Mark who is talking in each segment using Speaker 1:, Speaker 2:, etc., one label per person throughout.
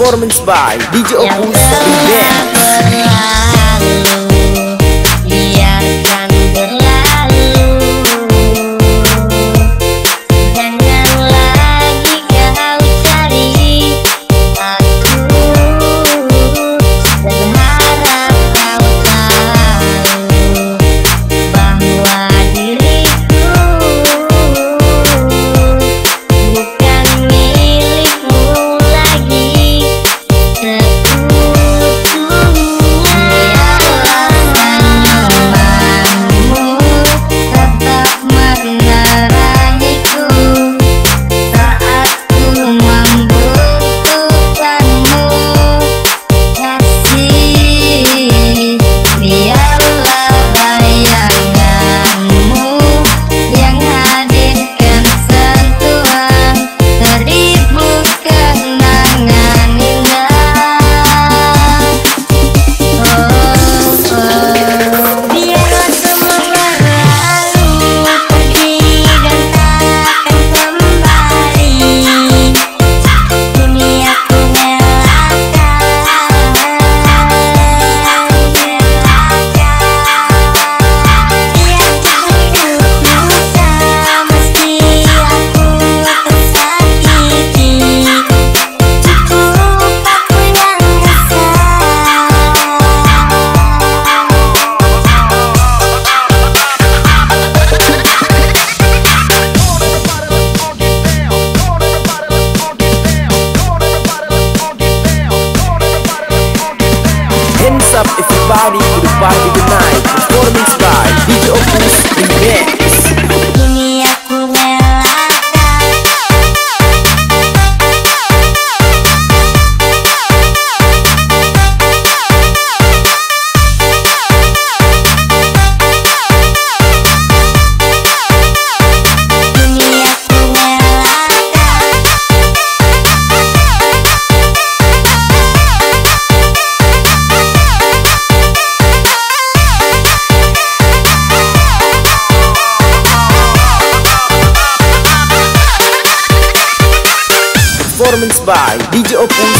Speaker 1: performance by DJ Opus
Speaker 2: Dance. Beat the openness in
Speaker 1: DJ opens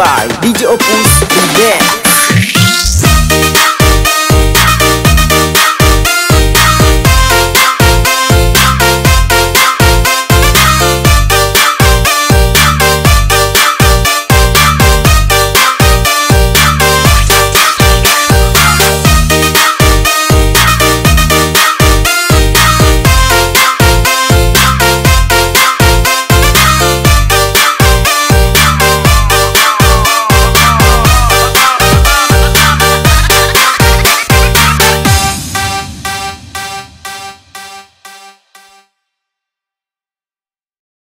Speaker 1: By DJ Opus Remix